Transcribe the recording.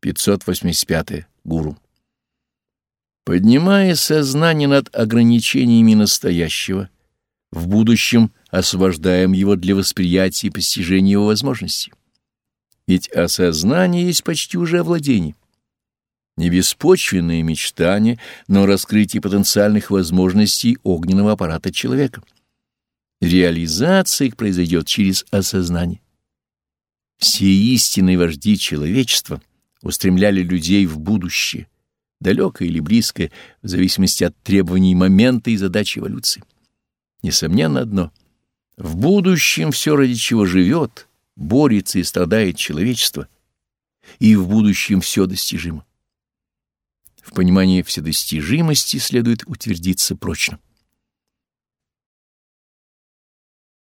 585. Гуру. Поднимая сознание над ограничениями настоящего, в будущем освобождаем его для восприятия и постижения его возможностей. Ведь осознание есть почти уже овладение. Не беспочвенные мечтания, но раскрытие потенциальных возможностей огненного аппарата человека. Реализация их произойдет через осознание. Все истинные вожди человечества устремляли людей в будущее, далекое или близкое, в зависимости от требований момента и задач эволюции. Несомненно одно — в будущем все, ради чего живет, борется и страдает человечество, и в будущем все достижимо. В понимании вседостижимости следует утвердиться прочно.